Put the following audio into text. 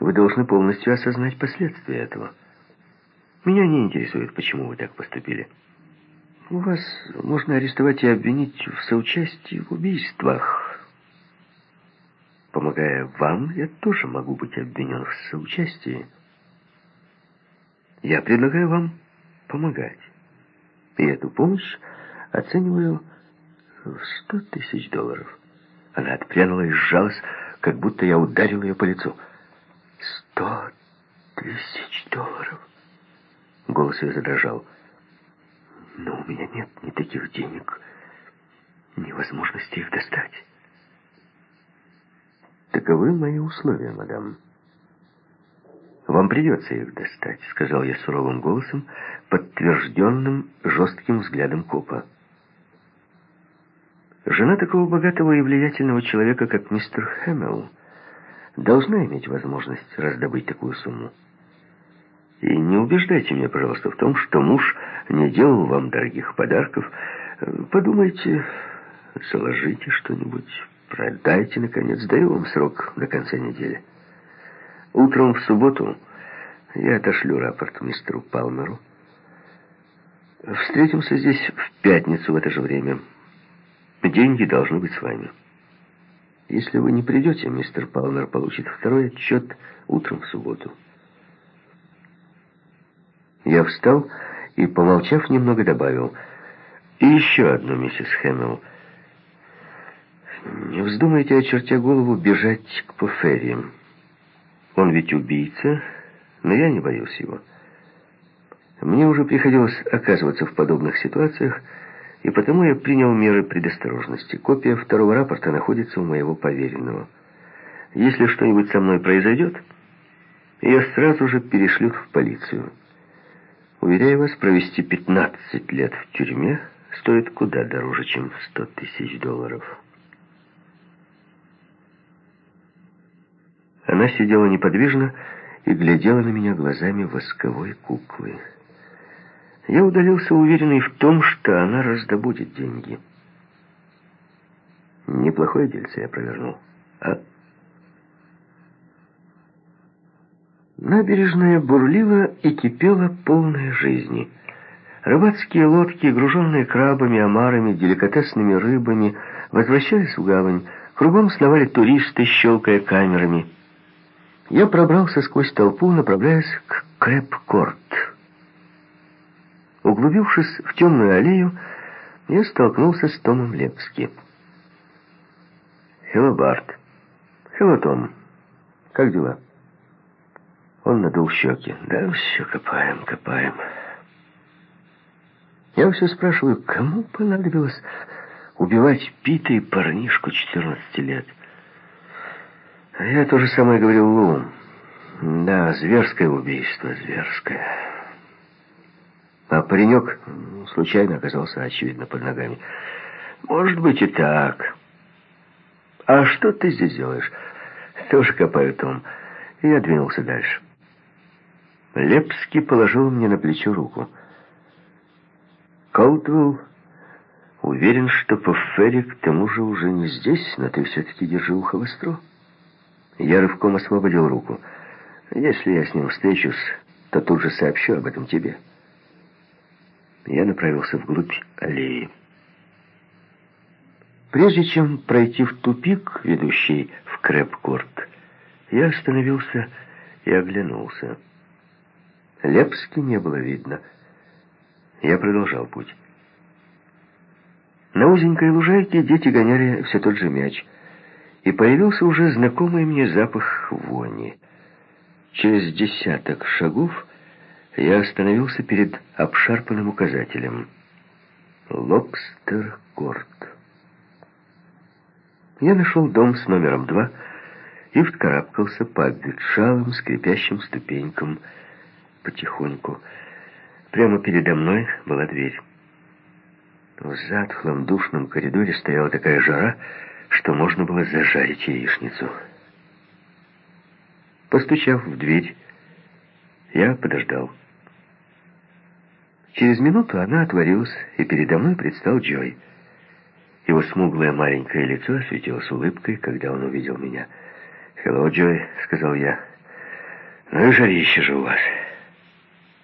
Вы должны полностью осознать последствия этого. Меня не интересует, почему вы так поступили. Вас можно арестовать и обвинить в соучастии в убийствах. Помогая вам, я тоже могу быть обвинен в соучастии. Я предлагаю вам помогать. И эту помощь оцениваю в сто тысяч долларов. Она отпрянула и сжалась, как будто я ударил ее по лицу. Тысяч долларов. Голос ее задрожал. Но у меня нет ни таких денег, ни возможности их достать. Таковы мои условия, мадам. «Вам придется их достать», — сказал я суровым голосом, подтвержденным жестким взглядом копа. Жена такого богатого и влиятельного человека, как мистер Хэмилл, должна иметь возможность раздобыть такую сумму. И не убеждайте меня, пожалуйста, в том, что муж не делал вам дорогих подарков. Подумайте, заложите что-нибудь, продайте, наконец, даю вам срок до конца недели. Утром в субботу я отошлю рапорт мистеру Палмеру. Встретимся здесь в пятницу в это же время. Деньги должны быть с вами. Если вы не придете, мистер Палмер получит второй отчет утром в субботу. Я встал и, помолчав, немного добавил. И еще одну, миссис Хэмилл. Не вздумайте, очертя голову, бежать к Пуферри. Он ведь убийца, но я не боюсь его. Мне уже приходилось оказываться в подобных ситуациях, и потому я принял меры предосторожности. Копия второго рапорта находится у моего поверенного. Если что-нибудь со мной произойдет, ее сразу же перешлют в полицию. Уверяю вас, провести 15 лет в тюрьме стоит куда дороже, чем 100 тысяч долларов. Она сидела неподвижно и глядела на меня глазами восковой куклы. Я удалился, уверенный в том, что она раздобудет деньги. Неплохое дельце я провернул. А? Набережная бурлила и кипела полная жизни. Рыбацкие лодки, груженные крабами, омарами, деликатесными рыбами, возвращались в гавань. Кругом сновали туристы, щелкая камерами. Я пробрался сквозь толпу, направляясь к Крэп-Корт. Углубившись в темную аллею, я столкнулся с Томом Лепски. «Хелло, Барт. Хелло, Том. Как дела?» Он надул щеки. Да, все копаем, копаем. Я все спрашиваю, кому понадобилось убивать Пита парнишку 14 лет? А я то же самое говорил Лу. Да, зверское убийство, зверское. А паренек случайно оказался, очевидно, под ногами. Может быть и так. А что ты здесь делаешь? Тоже копаю, Том. Я двинулся дальше. Лепский положил мне на плечо руку. Колтвелл уверен, что Паффери к тому же уже не здесь, но ты все-таки держи ухо востро. Я рывком освободил руку. Если я с ним встречусь, то тут же сообщу об этом тебе. Я направился вглубь аллеи. Прежде чем пройти в тупик, ведущий в Крэп-Корт, я остановился и оглянулся. Лепски не было видно. Я продолжал путь. На узенькой лужайке дети гоняли все тот же мяч, и появился уже знакомый мне запах вони. Через десяток шагов я остановился перед обшарпанным указателем. Лобстер-корт. Я нашел дом с номером два и вкарабкался по обветшалым, скрипящим ступенькам, потихоньку. Прямо передо мной была дверь. В затхлом душном коридоре стояла такая жара, что можно было зажарить яичницу. Постучав в дверь, я подождал. Через минуту она отворилась, и передо мной предстал Джой. Его смуглое маленькое лицо осветилось улыбкой, когда он увидел меня. «Хелло, Джой», — сказал я. Ну и жарище же у вас.